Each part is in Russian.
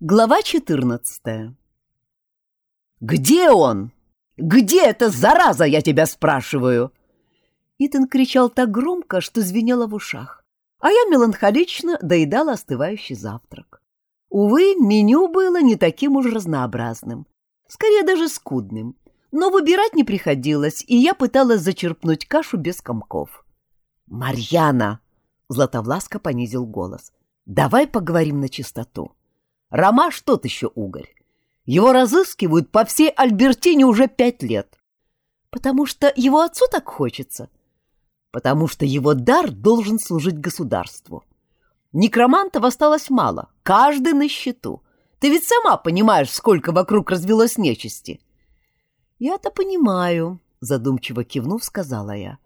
Глава 14 «Где он? Где эта зараза, я тебя спрашиваю?» Итан кричал так громко, что звенело в ушах, а я меланхолично доедала остывающий завтрак. Увы, меню было не таким уж разнообразным, скорее даже скудным, но выбирать не приходилось, и я пыталась зачерпнуть кашу без комков. «Марьяна!» — Златовласка понизил голос. «Давай поговорим на чистоту». Ромаш тот еще угорь. Его разыскивают по всей Альбертине уже пять лет. Потому что его отцу так хочется. Потому что его дар должен служить государству. Некромантов осталось мало, каждый на счету. Ты ведь сама понимаешь, сколько вокруг развелось нечисти. Я-то понимаю, задумчиво кивнув, сказала я.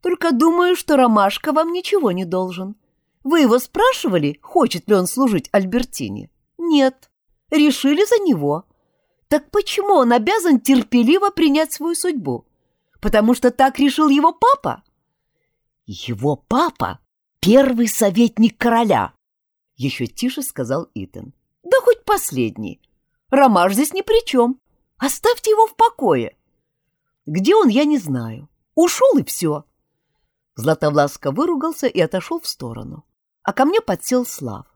Только думаю, что Ромашка вам ничего не должен. Вы его спрашивали, хочет ли он служить Альбертине? Нет, решили за него. Так почему он обязан терпеливо принять свою судьбу? Потому что так решил его папа? Его папа — первый советник короля, — еще тише сказал Итан. Да хоть последний. Ромаш здесь ни при чем. Оставьте его в покое. Где он, я не знаю. Ушел и все. Златовласка выругался и отошел в сторону. А ко мне подсел Слав.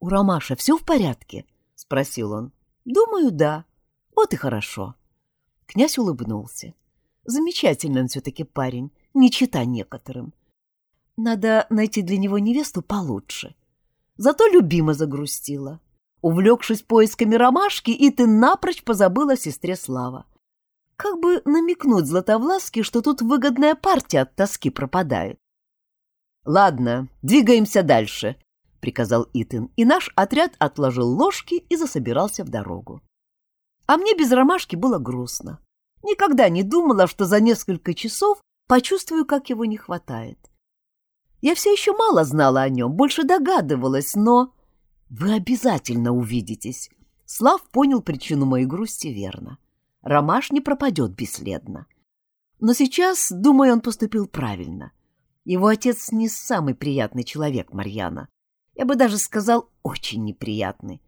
«У Ромаша все в порядке?» — спросил он. «Думаю, да. Вот и хорошо». Князь улыбнулся. «Замечательный он все-таки парень, не чита некоторым. Надо найти для него невесту получше. Зато любима загрустила. Увлекшись поисками ромашки, и ты напрочь позабыла о сестре Слава. Как бы намекнуть Златовласке, что тут выгодная партия от тоски пропадает. «Ладно, двигаемся дальше», — приказал Итан, и наш отряд отложил ложки и засобирался в дорогу. А мне без ромашки было грустно. Никогда не думала, что за несколько часов почувствую, как его не хватает. Я все еще мало знала о нем, больше догадывалась, но... Вы обязательно увидитесь. Слав понял причину моей грусти верно. Ромаш не пропадет бесследно. Но сейчас, думаю, он поступил правильно. Его отец не самый приятный человек, Марьяна. Я бы даже сказал, очень неприятный.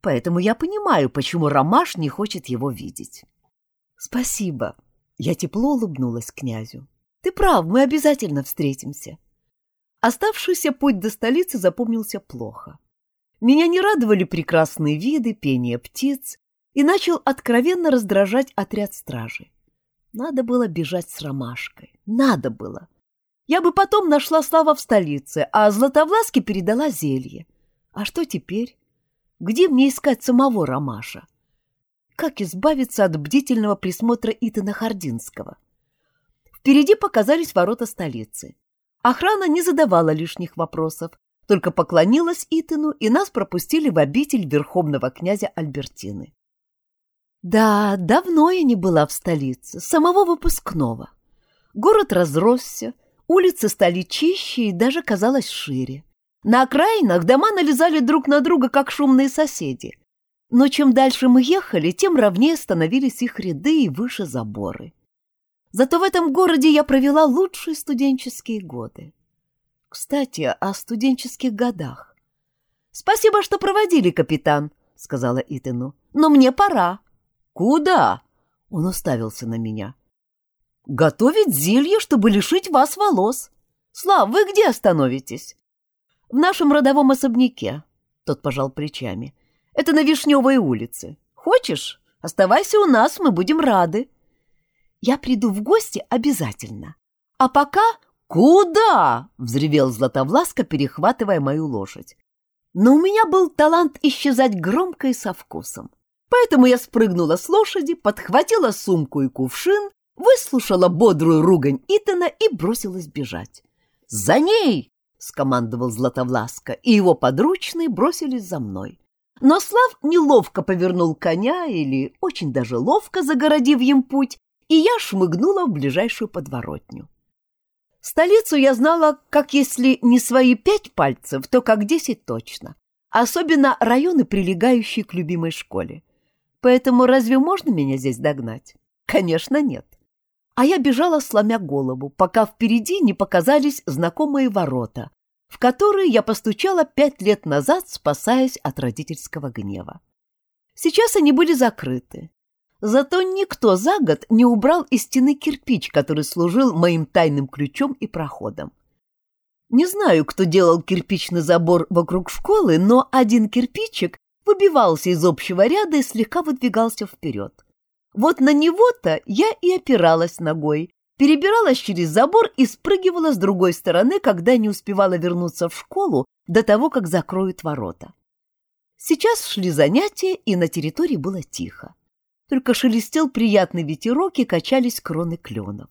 Поэтому я понимаю, почему Ромаш не хочет его видеть. Спасибо. Я тепло улыбнулась князю. Ты прав, мы обязательно встретимся. Оставшийся путь до столицы запомнился плохо. Меня не радовали прекрасные виды, пение птиц, и начал откровенно раздражать отряд стражи. Надо было бежать с ромашкой. Надо было. Я бы потом нашла Слава в столице, а Златовласке передала зелье. А что теперь? Где мне искать самого Ромаша? Как избавиться от бдительного присмотра Итана Хардинского? Впереди показались ворота столицы. Охрана не задавала лишних вопросов, только поклонилась Итану, и нас пропустили в обитель верховного князя Альбертины. Да, давно я не была в столице, самого выпускного. Город разросся, Улицы стали чище и даже казалось шире. На окраинах дома налезали друг на друга, как шумные соседи. Но чем дальше мы ехали, тем ровнее становились их ряды и выше заборы. Зато в этом городе я провела лучшие студенческие годы. Кстати, о студенческих годах. «Спасибо, что проводили, капитан», — сказала Итану. «Но мне пора». «Куда?» — он уставился на меня. Готовить зелье, чтобы лишить вас волос. Слав, вы где остановитесь? В нашем родовом особняке. Тот пожал плечами. Это на Вишневой улице. Хочешь? Оставайся у нас, мы будем рады. Я приду в гости обязательно. А пока... Куда? Взревел Златовласка, перехватывая мою лошадь. Но у меня был талант исчезать громко и со вкусом. Поэтому я спрыгнула с лошади, подхватила сумку и кувшин выслушала бодрую ругань Итана и бросилась бежать. «За ней!» — скомандовал Златовласка, и его подручные бросились за мной. Но Слав неловко повернул коня или очень даже ловко загородив им путь, и я шмыгнула в ближайшую подворотню. Столицу я знала, как если не свои пять пальцев, то как десять точно. Особенно районы, прилегающие к любимой школе. Поэтому разве можно меня здесь догнать? Конечно, нет а я бежала, сломя голову, пока впереди не показались знакомые ворота, в которые я постучала пять лет назад, спасаясь от родительского гнева. Сейчас они были закрыты. Зато никто за год не убрал из стены кирпич, который служил моим тайным ключом и проходом. Не знаю, кто делал кирпичный забор вокруг школы, но один кирпичик выбивался из общего ряда и слегка выдвигался вперед. Вот на него-то я и опиралась ногой, перебиралась через забор и спрыгивала с другой стороны, когда не успевала вернуться в школу до того, как закроют ворота. Сейчас шли занятия, и на территории было тихо. Только шелестел приятный ветерок и качались кроны кленов.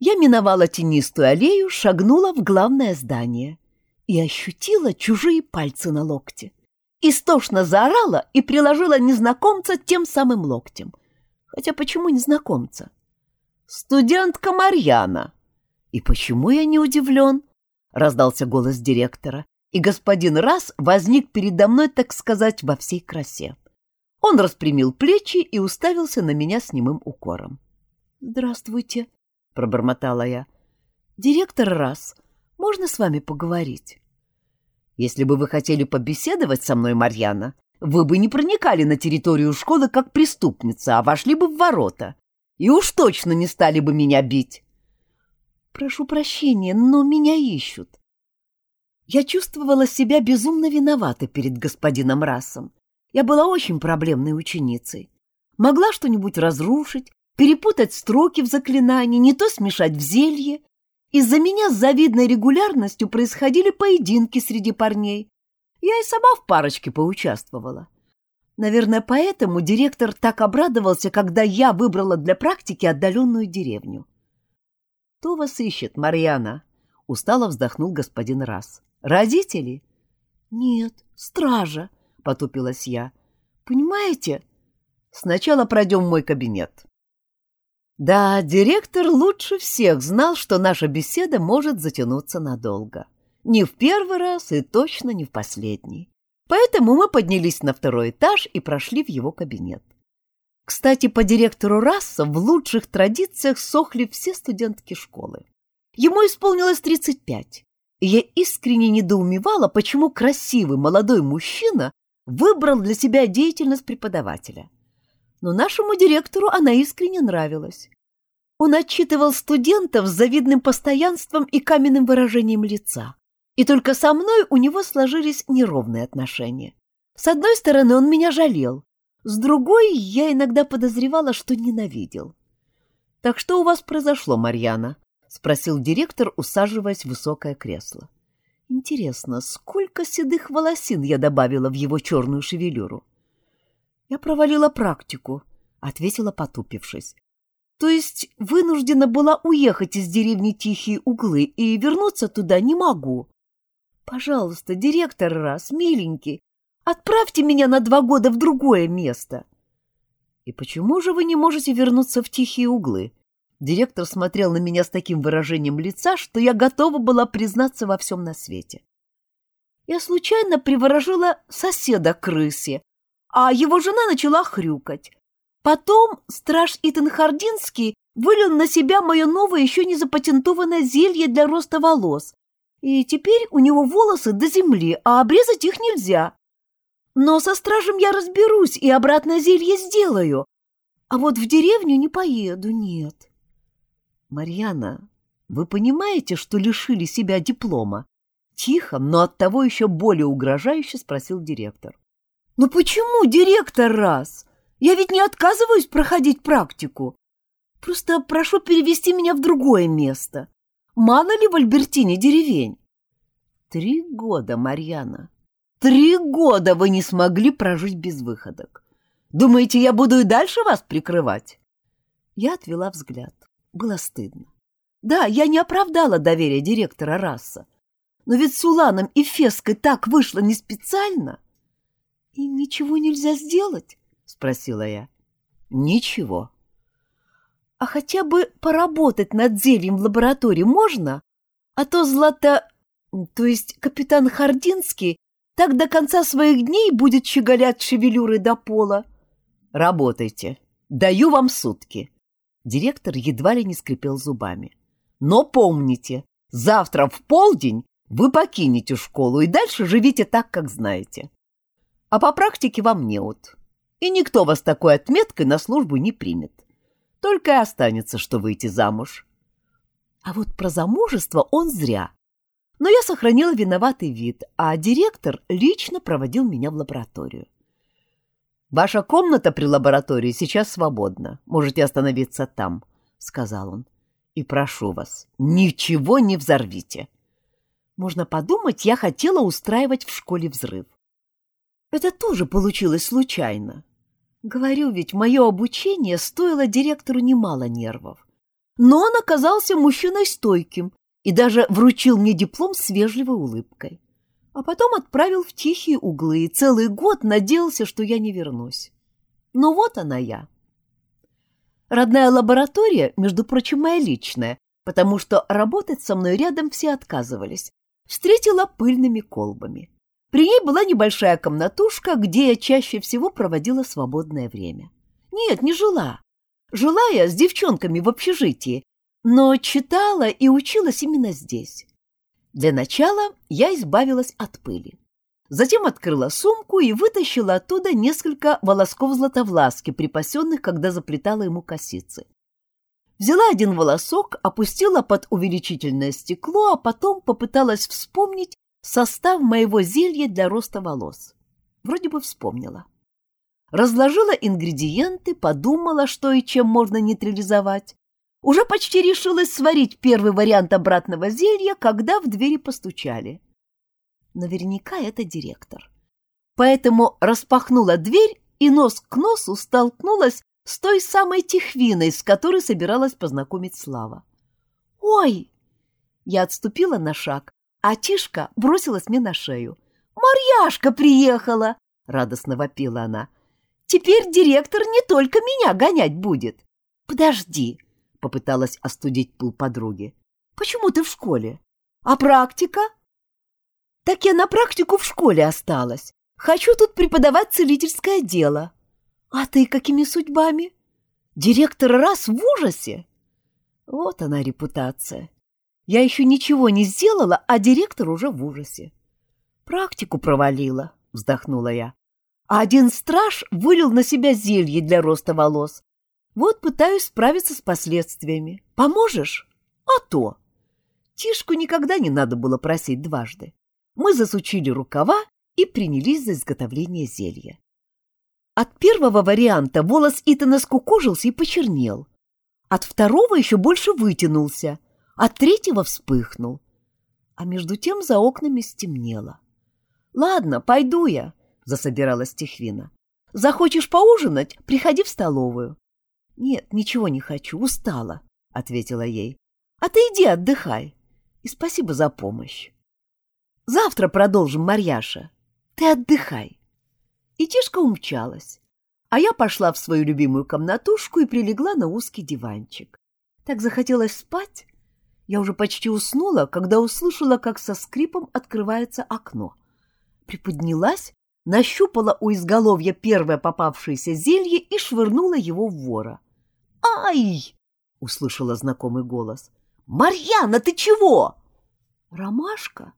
Я миновала тенистую аллею, шагнула в главное здание и ощутила чужие пальцы на локте. Истошно заорала и приложила незнакомца тем самым локтем. Хотя почему незнакомца? студентка Марьяна. И почему я не удивлен? Раздался голос директора, и господин Раз возник передо мной, так сказать, во всей красе. Он распрямил плечи и уставился на меня с немым укором. «Здравствуйте», — пробормотала я. «Директор Раз, можно с вами поговорить?» «Если бы вы хотели побеседовать со мной, Марьяна, вы бы не проникали на территорию школы как преступница, а вошли бы в ворота и уж точно не стали бы меня бить. Прошу прощения, но меня ищут. Я чувствовала себя безумно виноватой перед господином Расом. Я была очень проблемной ученицей. Могла что-нибудь разрушить, перепутать строки в заклинании, не то смешать в зелье. Из-за меня с завидной регулярностью происходили поединки среди парней. Я и сама в парочке поучаствовала. Наверное, поэтому директор так обрадовался, когда я выбрала для практики отдаленную деревню. «Кто вас ищет, Марьяна?» — устало вздохнул господин Раз. «Родители?» «Нет, стража», — потупилась я. «Понимаете? Сначала пройдем мой кабинет». Да, директор лучше всех знал, что наша беседа может затянуться надолго. Не в первый раз и точно не в последний. Поэтому мы поднялись на второй этаж и прошли в его кабинет. Кстати, по директору Расса в лучших традициях сохли все студентки школы. Ему исполнилось 35, и я искренне недоумевала, почему красивый молодой мужчина выбрал для себя деятельность преподавателя. Но нашему директору она искренне нравилась. Он отчитывал студентов с завидным постоянством и каменным выражением лица. И только со мной у него сложились неровные отношения. С одной стороны, он меня жалел, с другой, я иногда подозревала, что ненавидел. «Так что у вас произошло, Марьяна?» — спросил директор, усаживаясь в высокое кресло. «Интересно, сколько седых волосин я добавила в его черную шевелюру?» «Я провалила практику», — ответила, потупившись. «То есть вынуждена была уехать из деревни Тихие Углы и вернуться туда не могу. Пожалуйста, директор раз, миленький, отправьте меня на два года в другое место. И почему же вы не можете вернуться в тихие углы? Директор смотрел на меня с таким выражением лица, что я готова была признаться во всем на свете. Я случайно приворожила соседа крысе, а его жена начала хрюкать. Потом страж Итан Хардинский вылил на себя мое новое еще не запатентованное зелье для роста волос, и теперь у него волосы до земли, а обрезать их нельзя. Но со стражем я разберусь и обратное зелье сделаю. А вот в деревню не поеду, нет. Марьяна, вы понимаете, что лишили себя диплома? Тихо, но оттого еще более угрожающе спросил директор. Ну почему, директор, раз? Я ведь не отказываюсь проходить практику. Просто прошу перевести меня в другое место. Мало ли в Альбертине деревень? Три года, Марьяна. Три года вы не смогли прожить без выходок. Думаете, я буду и дальше вас прикрывать? Я отвела взгляд. Было стыдно. Да, я не оправдала доверия директора Расса. Но ведь с Уланом и Феской так вышло не специально. И ничего нельзя сделать? Спросила я. Ничего. А хотя бы поработать над зельем в лаборатории можно? А то Злата... То есть капитан Хардинский так до конца своих дней будет щеголять шевелюрой до пола. Работайте. Даю вам сутки. Директор едва ли не скрипел зубами. Но помните, завтра в полдень вы покинете школу и дальше живите так, как знаете. А по практике вам неуд. И никто вас такой отметкой на службу не примет. Только и останется, что выйти замуж. А вот про замужество он зря. Но я сохранила виноватый вид, а директор лично проводил меня в лабораторию. «Ваша комната при лаборатории сейчас свободна. Можете остановиться там», — сказал он. «И прошу вас, ничего не взорвите». Можно подумать, я хотела устраивать в школе взрыв. Это тоже получилось случайно. Говорю ведь, мое обучение стоило директору немало нервов. Но он оказался мужчиной стойким и даже вручил мне диплом с вежливой улыбкой. А потом отправил в тихие углы и целый год надеялся, что я не вернусь. Но вот она я. Родная лаборатория, между прочим, моя личная, потому что работать со мной рядом все отказывались, встретила пыльными колбами. При ней была небольшая комнатушка, где я чаще всего проводила свободное время. Нет, не жила. Жила я с девчонками в общежитии, но читала и училась именно здесь. Для начала я избавилась от пыли. Затем открыла сумку и вытащила оттуда несколько волосков златовласки, припасенных, когда заплетала ему косицы. Взяла один волосок, опустила под увеличительное стекло, а потом попыталась вспомнить состав моего зелья для роста волос. Вроде бы вспомнила. Разложила ингредиенты, подумала, что и чем можно нейтрализовать. Уже почти решилась сварить первый вариант обратного зелья, когда в двери постучали. Наверняка это директор. Поэтому распахнула дверь и нос к носу столкнулась с той самой Тихвиной, с которой собиралась познакомить Слава. «Ой!» Я отступила на шаг, а Тишка бросилась мне на шею. «Марьяшка приехала!» — радостно вопила она. «Теперь директор не только меня гонять будет!» «Подожди!» — попыталась остудить пыл подруги. «Почему ты в школе? А практика?» «Так я на практику в школе осталась. Хочу тут преподавать целительское дело. А ты какими судьбами? Директор раз в ужасе. Вот она репутация. Я еще ничего не сделала, а директор уже в ужасе. Практику провалила, вздохнула я. А один страж вылил на себя зелье для роста волос. Вот пытаюсь справиться с последствиями. Поможешь? А то. Тишку никогда не надо было просить дважды. Мы засучили рукава и принялись за изготовление зелья. От первого варианта волос Итана скукожился и почернел. От второго еще больше вытянулся, от третьего вспыхнул. А между тем за окнами стемнело. «Ладно, пойду я», — засобиралась Тихвина. «Захочешь поужинать? Приходи в столовую». «Нет, ничего не хочу, устала», — ответила ей. «А ты иди отдыхай. И спасибо за помощь. Завтра продолжим, Марьяша. Ты отдыхай». И Тишка умчалась, а я пошла в свою любимую комнатушку и прилегла на узкий диванчик. Так захотелось спать. Я уже почти уснула, когда услышала, как со скрипом открывается окно. Приподнялась, нащупала у изголовья первое попавшееся зелье и швырнула его в вора. «Ай!» — услышала знакомый голос. «Марьяна, ты чего?» «Ромашка?»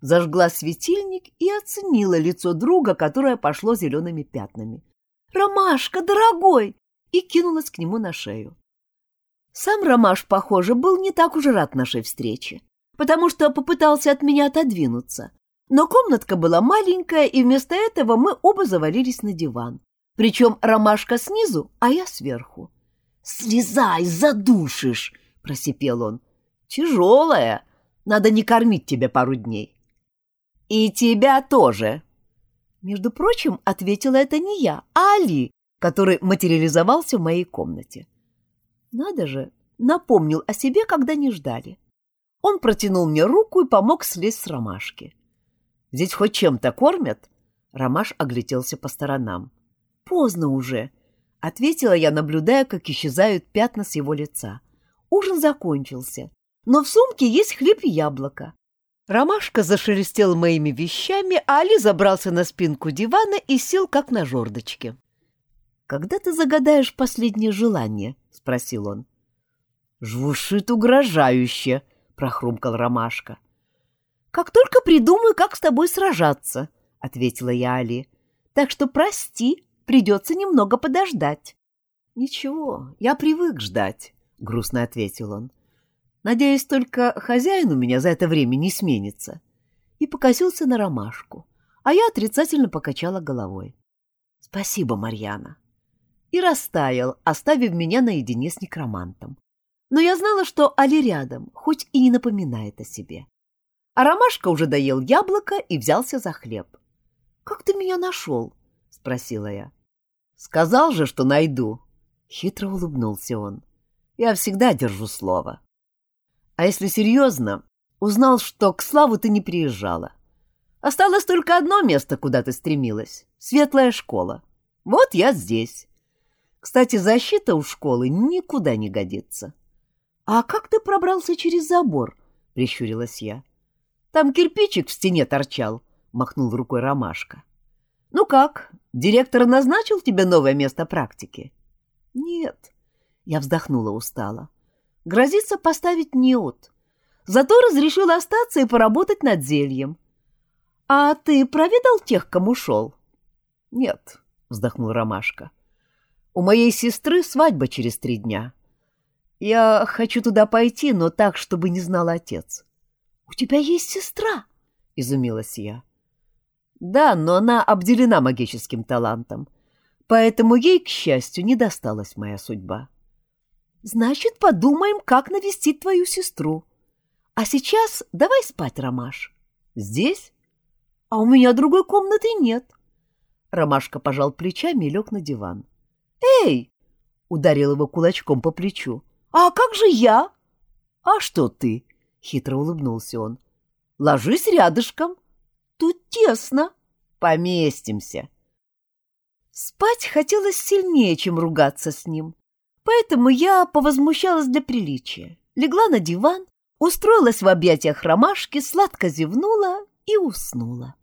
зажгла светильник и оценила лицо друга, которое пошло зелеными пятнами. «Ромашка, дорогой!» и кинулась к нему на шею. Сам Ромаш, похоже, был не так уж рад нашей встрече, потому что попытался от меня отодвинуться. Но комнатка была маленькая, и вместо этого мы оба завалились на диван. Причем Ромашка снизу, а я сверху. «Слезай, задушишь!» — просипел он. «Тяжелая. Надо не кормить тебя пару дней». «И тебя тоже!» Между прочим, ответила это не я, а Али, который материализовался в моей комнате. Надо же, напомнил о себе, когда не ждали. Он протянул мне руку и помог слезть с ромашки. «Здесь хоть чем-то кормят?» Ромаш огляделся по сторонам. «Поздно уже», — ответила я, наблюдая, как исчезают пятна с его лица. Ужин закончился, но в сумке есть хлеб и яблоко. Ромашка зашелестел моими вещами, а Али забрался на спинку дивана и сел, как на жердочке. «Когда ты загадаешь последнее желание?» — спросил он. «Жвушит угрожающе», — прохрумкал Ромашка. «Как только придумаю, как с тобой сражаться», — ответила я Али. «Так что прости, придется немного подождать». «Ничего, я привык ждать», — грустно ответил он. «Надеюсь, только хозяин у меня за это время не сменится». И покосился на ромашку, а я отрицательно покачала головой. «Спасибо, Марьяна». И растаял, оставив меня наедине с некромантом. Но я знала, что Али рядом, хоть и не напоминает о себе. А ромашка уже доел яблоко и взялся за хлеб. «Как ты меня нашел?» — спросила я. «Сказал же, что найду». Хитро улыбнулся он. «Я всегда держу слово. А если серьезно, узнал, что к Славу ты не приезжала. Осталось только одно место, куда ты стремилась — светлая школа. Вот я здесь. Кстати, защита у школы никуда не годится». «А как ты пробрался через забор?» — прищурилась я. Там кирпичик в стене торчал, — махнул рукой Ромашка. — Ну как, директор назначил тебе новое место практики? — Нет, — я вздохнула устало. — Грозится поставить неот. Зато разрешил остаться и поработать над зельем. — А ты проведал тех, кому шел? — Нет, — вздохнул Ромашка. — У моей сестры свадьба через три дня. Я хочу туда пойти, но так, чтобы не знал отец. — У тебя есть сестра? — изумилась я. — Да, но она обделена магическим талантом, поэтому ей, к счастью, не досталась моя судьба. — Значит, подумаем, как навестить твою сестру. А сейчас давай спать, Ромаш. — Здесь? А у меня другой комнаты нет. Ромашка пожал плечами и лег на диван. — Эй! — ударил его кулачком по плечу. — А как же я? — А что ты? Хитро улыбнулся он. Ложись рядышком. Тут тесно. Поместимся. Спать хотелось сильнее, чем ругаться с ним. Поэтому я повозмущалась для приличия. Легла на диван, устроилась в объятиях ромашки, сладко зевнула и уснула.